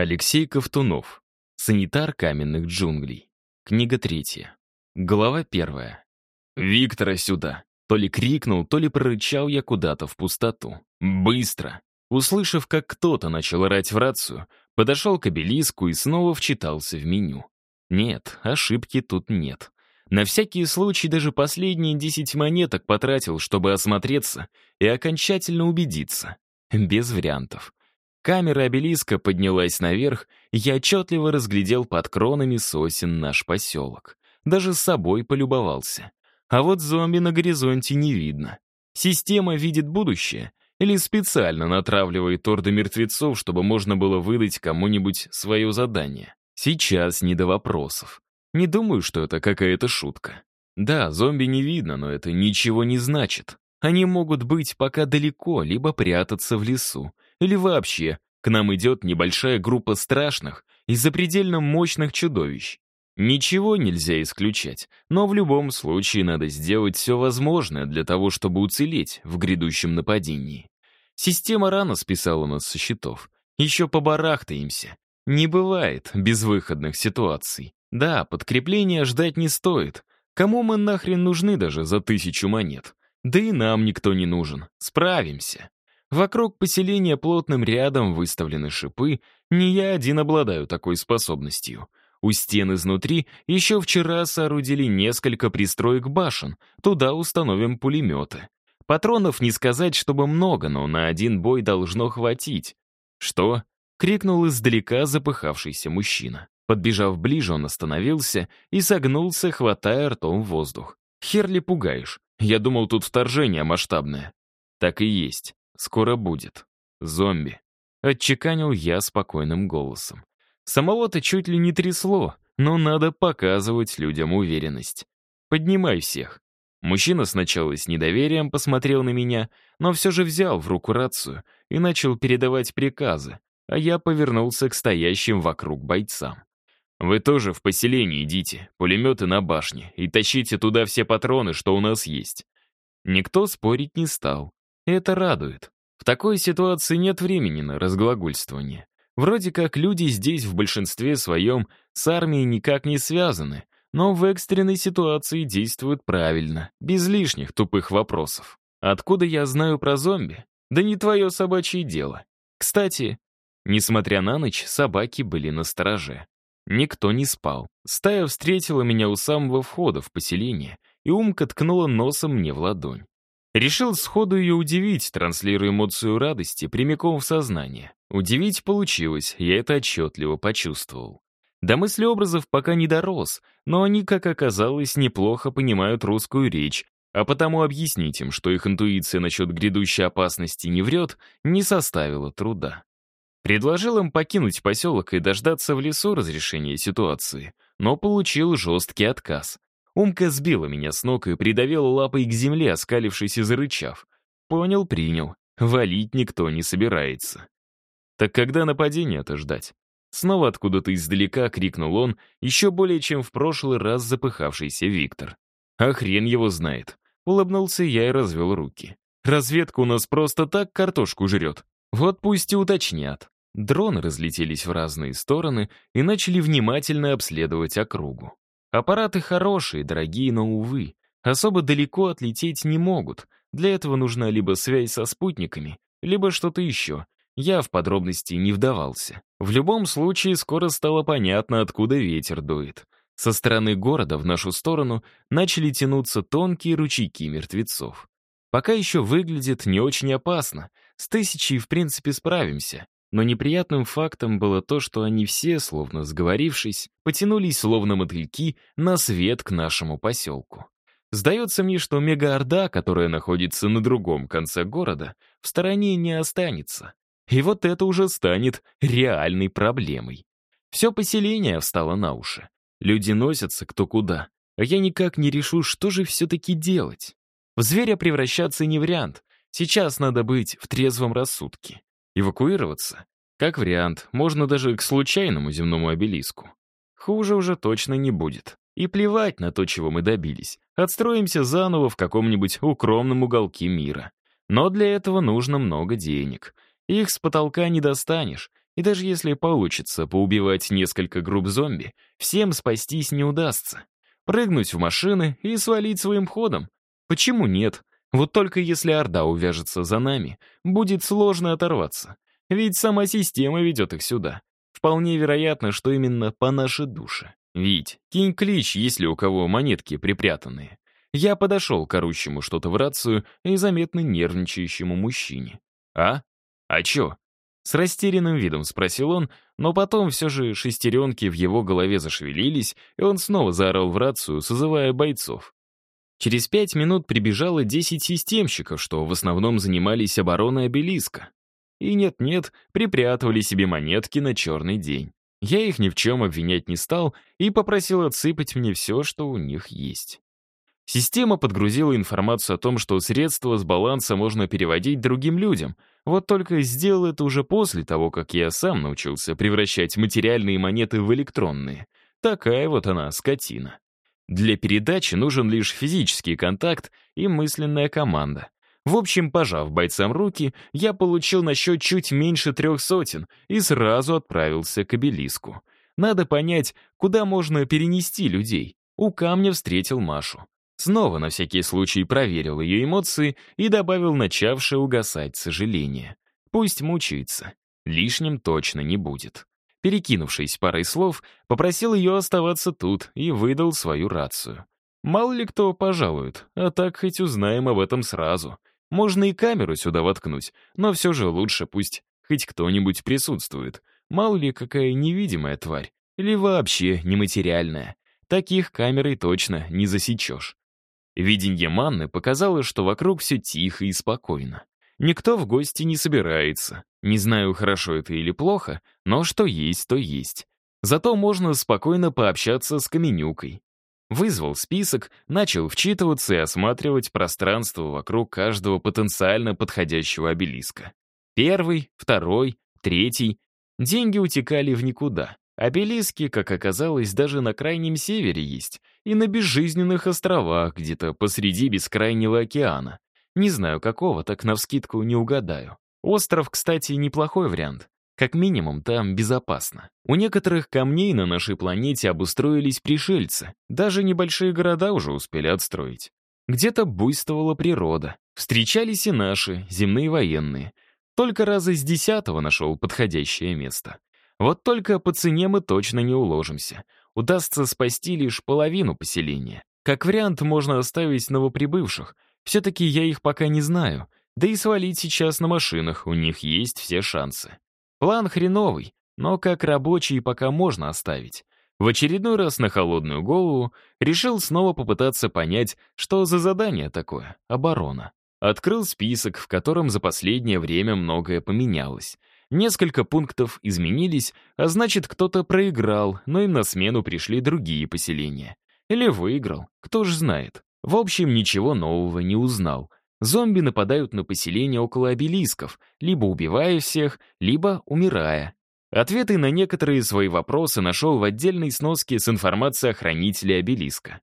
Алексей Ковтунов. Санитар каменных джунглей. Книга третья. Глава первая. «Виктора сюда!» То ли крикнул, то ли прорычал я куда-то в пустоту. «Быстро!» Услышав, как кто-то начал орать в рацию, подошел к обелиску и снова вчитался в меню. Нет, ошибки тут нет. На всякий случай даже последние 10 монеток потратил, чтобы осмотреться и окончательно убедиться. Без вариантов. Камера обелиска поднялась наверх, я отчетливо разглядел под кронами сосен наш поселок. Даже с собой полюбовался. А вот зомби на горизонте не видно. Система видит будущее или специально натравливает орды мертвецов, чтобы можно было выдать кому-нибудь свое задание. Сейчас не до вопросов. Не думаю, что это какая-то шутка. Да, зомби не видно, но это ничего не значит. Они могут быть пока далеко, либо прятаться в лесу, или вообще, к нам идет небольшая группа страшных и запредельно мощных чудовищ. Ничего нельзя исключать, но в любом случае надо сделать все возможное для того, чтобы уцелеть в грядущем нападении. Система рано списала нас со счетов. Еще побарахтаемся. Не бывает безвыходных ситуаций. Да, подкрепления ждать не стоит. Кому мы нахрен нужны даже за тысячу монет? Да и нам никто не нужен. Справимся. Вокруг поселения плотным рядом выставлены шипы, не я один обладаю такой способностью. У стен изнутри еще вчера соорудили несколько пристроек башен, туда установим пулеметы. Патронов не сказать, чтобы много, но на один бой должно хватить. «Что?» — крикнул издалека запыхавшийся мужчина. Подбежав ближе, он остановился и согнулся, хватая ртом воздух. «Хер ли пугаешь? Я думал, тут вторжение масштабное». «Так и есть. Скоро будет. Зомби. Отчеканил я спокойным голосом. Самого-то чуть ли не трясло, но надо показывать людям уверенность. Поднимай всех. Мужчина сначала с недоверием посмотрел на меня, но все же взял в руку рацию и начал передавать приказы, а я повернулся к стоящим вокруг бойцам. «Вы тоже в поселение идите, пулеметы на башне, и тащите туда все патроны, что у нас есть». Никто спорить не стал. Это радует. В такой ситуации нет времени на разглагольствование. Вроде как люди здесь в большинстве своем с армией никак не связаны, но в экстренной ситуации действуют правильно, без лишних тупых вопросов. Откуда я знаю про зомби? Да не твое собачье дело. Кстати, несмотря на ночь, собаки были на стороже. Никто не спал. Стая встретила меня у самого входа в поселение, и Умка ткнула носом мне в ладонь. Решил сходу ее удивить, транслируя эмоцию радости прямиком в сознание. Удивить получилось, я это отчетливо почувствовал. До мысли образов пока не дорос, но они, как оказалось, неплохо понимают русскую речь, а потому объяснить им, что их интуиция насчет грядущей опасности не врет, не составило труда. Предложил им покинуть поселок и дождаться в лесу разрешения ситуации, но получил жесткий отказ. Умка сбила меня с ног и придавила лапой к земле, оскалившись и зарычав. Понял, принял. Валить никто не собирается. Так когда нападение-то ждать? Снова откуда-то издалека крикнул он, еще более чем в прошлый раз запыхавшийся Виктор. А хрен его знает. Улыбнулся я и развел руки. Разведка у нас просто так картошку жрет. Вот пусть и уточнят. Дроны разлетелись в разные стороны и начали внимательно обследовать округу. Аппараты хорошие, дорогие, но, увы, особо далеко отлететь не могут. Для этого нужна либо связь со спутниками, либо что-то еще. Я в подробности не вдавался. В любом случае, скоро стало понятно, откуда ветер дует. Со стороны города в нашу сторону начали тянуться тонкие ручейки мертвецов. Пока еще выглядит не очень опасно. С тысячей, в принципе, справимся. Но неприятным фактом было то, что они все, словно сговорившись, потянулись, словно мотыльки, на свет к нашему поселку. Сдается мне, что мегаорда, которая находится на другом конце города, в стороне не останется. И вот это уже станет реальной проблемой. Все поселение встало на уши. Люди носятся кто куда. А я никак не решу, что же все-таки делать. В зверя превращаться не вариант. Сейчас надо быть в трезвом рассудке эвакуироваться? Как вариант, можно даже к случайному земному обелиску. Хуже уже точно не будет. И плевать на то, чего мы добились. Отстроимся заново в каком-нибудь укромном уголке мира. Но для этого нужно много денег. Их с потолка не достанешь. И даже если получится поубивать несколько групп зомби, всем спастись не удастся. Прыгнуть в машины и свалить своим ходом. Почему нет? Вот только если Орда увяжется за нами, будет сложно оторваться. Ведь сама система ведет их сюда. Вполне вероятно, что именно по нашей душе. Ведь кинь клич, если у кого монетки припрятанные. Я подошел к орущему что-то в рацию и заметно нервничающему мужчине. «А? А чё?» С растерянным видом спросил он, но потом все же шестеренки в его голове зашевелились, и он снова заорал в рацию, созывая бойцов. Через пять минут прибежало 10 системщиков, что в основном занимались обороной обелиска. И нет-нет, припрятывали себе монетки на черный день. Я их ни в чем обвинять не стал и попросил отсыпать мне все, что у них есть. Система подгрузила информацию о том, что средства с баланса можно переводить другим людям, вот только сделал это уже после того, как я сам научился превращать материальные монеты в электронные. Такая вот она, скотина. Для передачи нужен лишь физический контакт и мысленная команда. В общем, пожав бойцам руки, я получил на счет чуть меньше трех сотен и сразу отправился к обелиску. Надо понять, куда можно перенести людей. У камня встретил Машу. Снова на всякий случай проверил ее эмоции и добавил начавшее угасать сожаление. Пусть мучается. Лишним точно не будет перекинувшись парой слов, попросил ее оставаться тут и выдал свою рацию. Мало ли кто пожалует, а так хоть узнаем об этом сразу. Можно и камеру сюда воткнуть, но все же лучше пусть хоть кто-нибудь присутствует. Мало ли какая невидимая тварь, или вообще нематериальная. Таких камерой точно не засечешь. Виденье Манны показало, что вокруг все тихо и спокойно. Никто в гости не собирается. Не знаю, хорошо это или плохо, но что есть, то есть. Зато можно спокойно пообщаться с Каменюкой. Вызвал список, начал вчитываться и осматривать пространство вокруг каждого потенциально подходящего обелиска. Первый, второй, третий. Деньги утекали в никуда. Обелиски, как оказалось, даже на Крайнем Севере есть, и на безжизненных островах где-то посреди бескрайнего океана. Не знаю какого, так навскидку не угадаю. Остров, кстати, неплохой вариант. Как минимум, там безопасно. У некоторых камней на нашей планете обустроились пришельцы. Даже небольшие города уже успели отстроить. Где-то буйствовала природа. Встречались и наши, земные военные. Только раза с десятого нашел подходящее место. Вот только по цене мы точно не уложимся. Удастся спасти лишь половину поселения. Как вариант, можно оставить новоприбывших — все-таки я их пока не знаю, да и свалить сейчас на машинах у них есть все шансы. План хреновый, но как рабочий пока можно оставить. В очередной раз на холодную голову решил снова попытаться понять, что за задание такое — оборона. Открыл список, в котором за последнее время многое поменялось. Несколько пунктов изменились, а значит, кто-то проиграл, но им на смену пришли другие поселения. Или выиграл, кто ж знает. В общем, ничего нового не узнал. Зомби нападают на поселения около обелисков, либо убивая всех, либо умирая. Ответы на некоторые свои вопросы нашел в отдельной сноске с информацией о хранителе обелиска.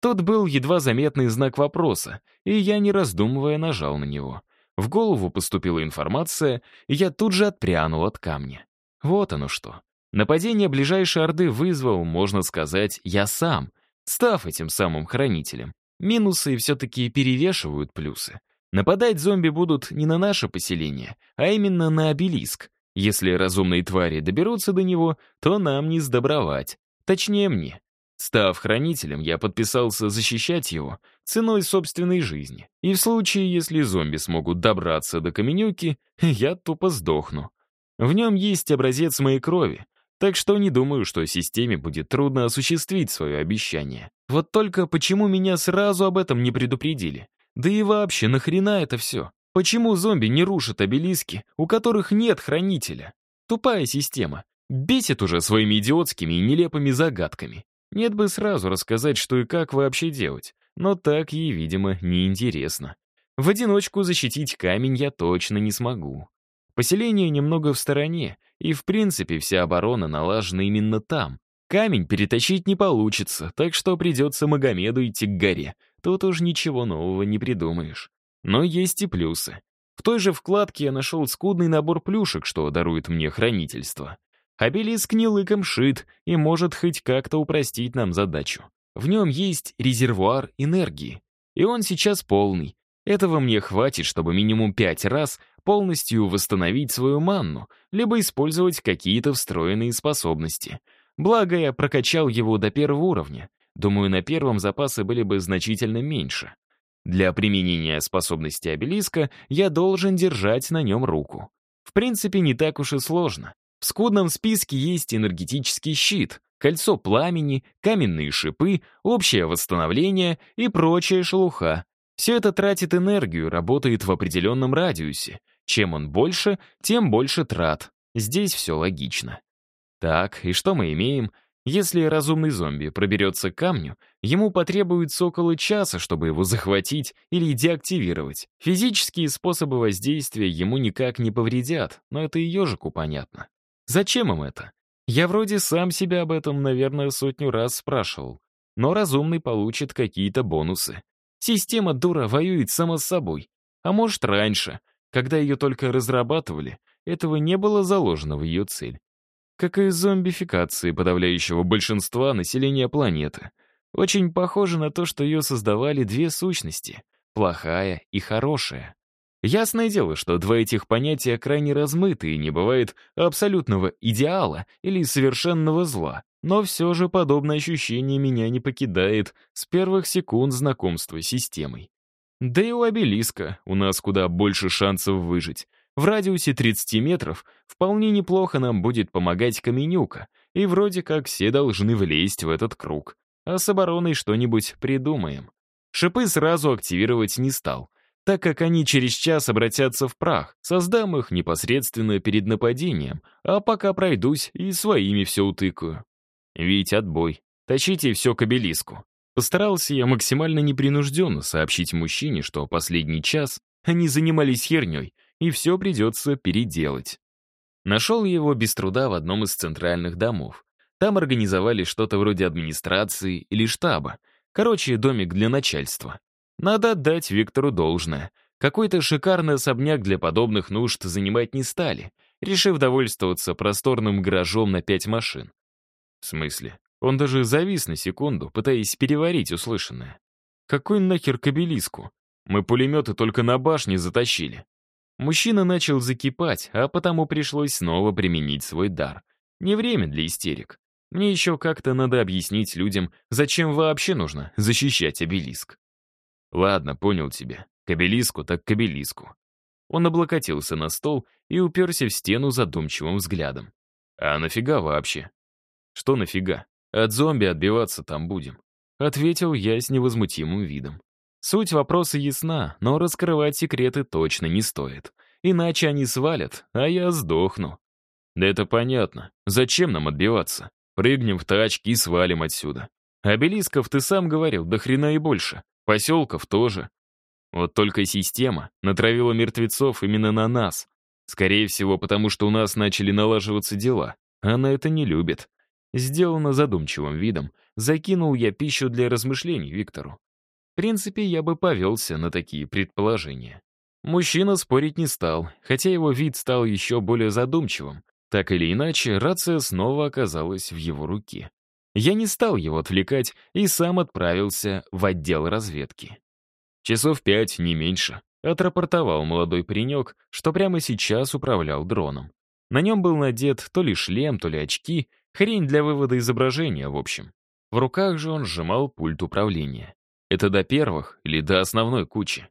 Тот был едва заметный знак вопроса, и я, не раздумывая, нажал на него. В голову поступила информация, и я тут же отпрянул от камня. Вот оно что. Нападение ближайшей Орды вызвал, можно сказать, я сам, став этим самым хранителем. Минусы все-таки перевешивают плюсы. Нападать зомби будут не на наше поселение, а именно на обелиск. Если разумные твари доберутся до него, то нам не сдобровать. Точнее, мне. Став хранителем, я подписался защищать его ценой собственной жизни. И в случае, если зомби смогут добраться до каменюки, я тупо сдохну. В нем есть образец моей крови, так что не думаю, что системе будет трудно осуществить свое обещание. Вот только почему меня сразу об этом не предупредили? Да и вообще, нахрена это все? Почему зомби не рушат обелиски, у которых нет хранителя? Тупая система. Бесит уже своими идиотскими и нелепыми загадками. Нет бы сразу рассказать, что и как вообще делать. Но так ей, видимо, неинтересно. В одиночку защитить камень я точно не смогу. Поселение немного в стороне, и в принципе вся оборона налажена именно там. Камень перетащить не получится, так что придется Магомеду идти к горе. Тут уж ничего нового не придумаешь. Но есть и плюсы. В той же вкладке я нашел скудный набор плюшек, что дарует мне хранительство. Обелиск не лыком шит и может хоть как-то упростить нам задачу. В нем есть резервуар энергии, и он сейчас полный, этого мне хватит, чтобы минимум пять раз полностью восстановить свою манну, либо использовать какие-то встроенные способности. Благо, я прокачал его до первого уровня. Думаю, на первом запасы были бы значительно меньше. Для применения способности обелиска я должен держать на нем руку. В принципе, не так уж и сложно. В скудном списке есть энергетический щит, кольцо пламени, каменные шипы, общее восстановление и прочая шелуха, все это тратит энергию, работает в определенном радиусе. Чем он больше, тем больше трат. Здесь все логично. Так, и что мы имеем? Если разумный зомби проберется к камню, ему потребуется около часа, чтобы его захватить или деактивировать. Физические способы воздействия ему никак не повредят, но это и ежику понятно. Зачем им это? Я вроде сам себя об этом, наверное, сотню раз спрашивал. Но разумный получит какие-то бонусы. Система дура воюет сама с собой. А может, раньше, когда ее только разрабатывали, этого не было заложено в ее цель. Как и зомбификации подавляющего большинства населения планеты. Очень похоже на то, что ее создавали две сущности — плохая и хорошая. Ясное дело, что два этих понятия крайне размыты и не бывает абсолютного идеала или совершенного зла. Но все же подобное ощущение меня не покидает с первых секунд знакомства с системой. Да и у обелиска у нас куда больше шансов выжить. В радиусе 30 метров вполне неплохо нам будет помогать Каменюка, и вроде как все должны влезть в этот круг. А с обороной что-нибудь придумаем. Шипы сразу активировать не стал, так как они через час обратятся в прах, создам их непосредственно перед нападением, а пока пройдусь и своими все утыкаю. Ведь отбой. Тащите все к обелиску. Постарался я максимально непринужденно сообщить мужчине, что последний час они занимались херней, и все придется переделать. Нашел я его без труда в одном из центральных домов. Там организовали что-то вроде администрации или штаба. Короче, домик для начальства. Надо отдать Виктору должное. Какой-то шикарный особняк для подобных нужд занимать не стали, решив довольствоваться просторным гаражом на пять машин. В смысле? Он даже завис на секунду, пытаясь переварить услышанное. Какой нахер кабелиску? Мы пулеметы только на башне затащили. Мужчина начал закипать, а потому пришлось снова применить свой дар. Не время для истерик. Мне еще как-то надо объяснить людям, зачем вообще нужно защищать обелиск. Ладно, понял тебя. Кабелиску так кабелиску. Он облокотился на стол и уперся в стену задумчивым взглядом. А нафига вообще? «Что нафига? От зомби отбиваться там будем», — ответил я с невозмутимым видом. Суть вопроса ясна, но раскрывать секреты точно не стоит. Иначе они свалят, а я сдохну. Да это понятно. Зачем нам отбиваться? Прыгнем в тачки и свалим отсюда. Обелисков ты сам говорил, до хрена и больше. Поселков тоже. Вот только система натравила мертвецов именно на нас. Скорее всего, потому что у нас начали налаживаться дела. Она это не любит. Сделано задумчивым видом, закинул я пищу для размышлений Виктору. В принципе, я бы повелся на такие предположения. Мужчина спорить не стал, хотя его вид стал еще более задумчивым. Так или иначе, рация снова оказалась в его руке. Я не стал его отвлекать и сам отправился в отдел разведки. Часов пять, не меньше, отрапортовал молодой паренек, что прямо сейчас управлял дроном. На нем был надет то ли шлем, то ли очки — Хрень для вывода изображения, в общем. В руках же он сжимал пульт управления. Это до первых или до основной кучи.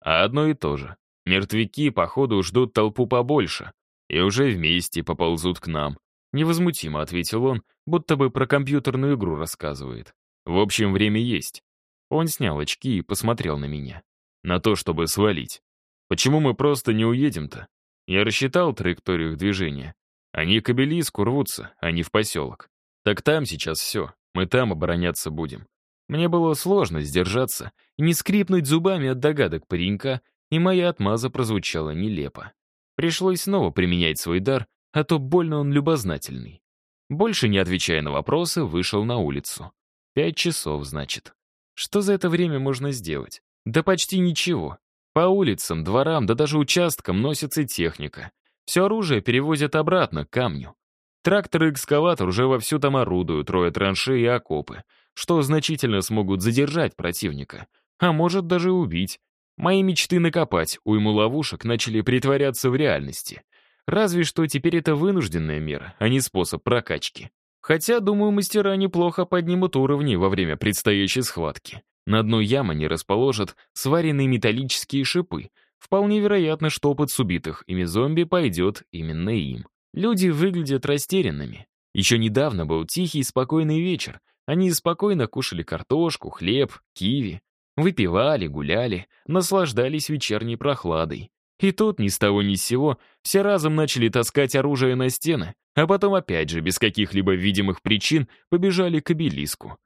А одно и то же. Мертвяки, походу, ждут толпу побольше. И уже вместе поползут к нам. Невозмутимо ответил он, будто бы про компьютерную игру рассказывает. В общем, время есть. Он снял очки и посмотрел на меня. На то, чтобы свалить. Почему мы просто не уедем-то? Я рассчитал траекторию их движения. Они к обелиску рвутся, а не в поселок. Так там сейчас все, мы там обороняться будем. Мне было сложно сдержаться и не скрипнуть зубами от догадок паренька, и моя отмаза прозвучала нелепо. Пришлось снова применять свой дар, а то больно он любознательный. Больше не отвечая на вопросы, вышел на улицу. Пять часов, значит. Что за это время можно сделать? Да почти ничего. По улицам, дворам, да даже участкам носится техника. Все оружие перевозят обратно, к камню. Трактор и экскаватор уже вовсю там орудуют, роют траншеи и окопы, что значительно смогут задержать противника, а может даже убить. Мои мечты накопать уйму ловушек начали притворяться в реальности. Разве что теперь это вынужденная мера, а не способ прокачки. Хотя, думаю, мастера неплохо поднимут уровни во время предстоящей схватки. На дно ямы они расположат сваренные металлические шипы, Вполне вероятно, что под субитых ими зомби пойдет именно им. Люди выглядят растерянными. Еще недавно был тихий и спокойный вечер. Они спокойно кушали картошку, хлеб, киви. Выпивали, гуляли, наслаждались вечерней прохладой. И тут ни с того ни с сего все разом начали таскать оружие на стены, а потом опять же без каких-либо видимых причин побежали к обелиску.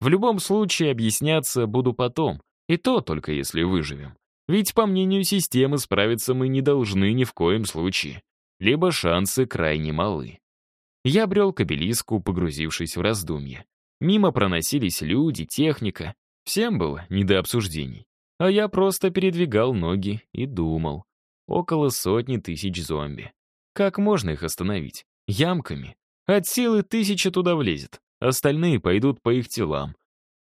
В любом случае объясняться буду потом, и то только если выживем. Ведь, по мнению системы, справиться мы не должны ни в коем случае. Либо шансы крайне малы. Я брел к обелиску, погрузившись в раздумья. Мимо проносились люди, техника. Всем было не до обсуждений. А я просто передвигал ноги и думал. Около сотни тысяч зомби. Как можно их остановить? Ямками. От силы тысяча туда влезет. Остальные пойдут по их телам.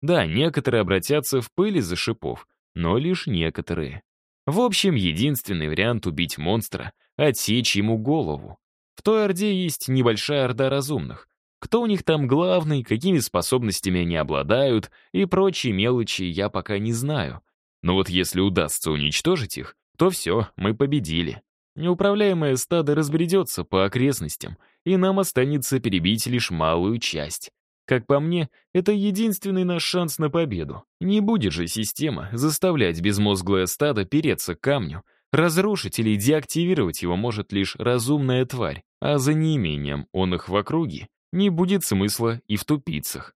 Да, некоторые обратятся в пыли за шипов, но лишь некоторые. В общем, единственный вариант убить монстра — отсечь ему голову. В той Орде есть небольшая Орда разумных. Кто у них там главный, какими способностями они обладают и прочие мелочи я пока не знаю. Но вот если удастся уничтожить их, то все, мы победили. Неуправляемое стадо разбредется по окрестностям, и нам останется перебить лишь малую часть. Как по мне, это единственный наш шанс на победу. Не будет же система заставлять безмозглое стадо переться к камню. Разрушить или деактивировать его может лишь разумная тварь, а за неимением он их в округе не будет смысла и в тупицах.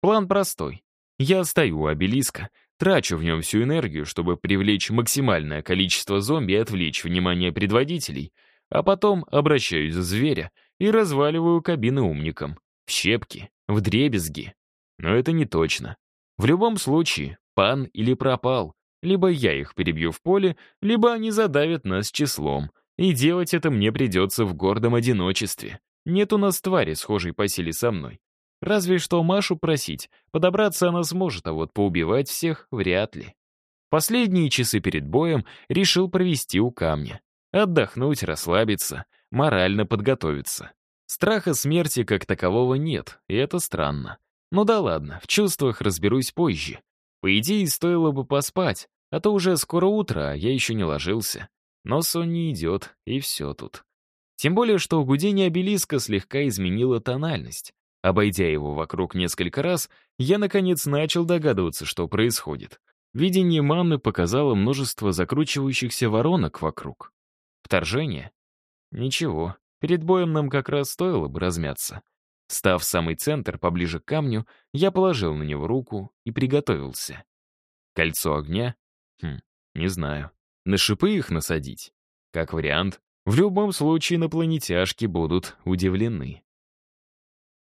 План простой. Я стою у обелиска, трачу в нем всю энергию, чтобы привлечь максимальное количество зомби и отвлечь внимание предводителей, а потом обращаюсь за зверя и разваливаю кабины умникам в щепки, в дребезги. Но это не точно. В любом случае, пан или пропал. Либо я их перебью в поле, либо они задавят нас числом. И делать это мне придется в гордом одиночестве. Нет у нас твари, схожей по силе со мной. Разве что Машу просить, подобраться она сможет, а вот поубивать всех вряд ли. Последние часы перед боем решил провести у камня. Отдохнуть, расслабиться, морально подготовиться. Страха смерти как такового нет, и это странно. Ну да ладно, в чувствах разберусь позже. По идее, стоило бы поспать, а то уже скоро утро, а я еще не ложился. Но сон не идет, и все тут. Тем более, что гудение обелиска слегка изменило тональность. Обойдя его вокруг несколько раз, я, наконец, начал догадываться, что происходит. Видение манны показало множество закручивающихся воронок вокруг. Вторжение? Ничего. Перед боем нам как раз стоило бы размяться. Став в самый центр, поближе к камню, я положил на него руку и приготовился. Кольцо огня? Хм, не знаю. На шипы их насадить? Как вариант. В любом случае инопланетяшки будут удивлены.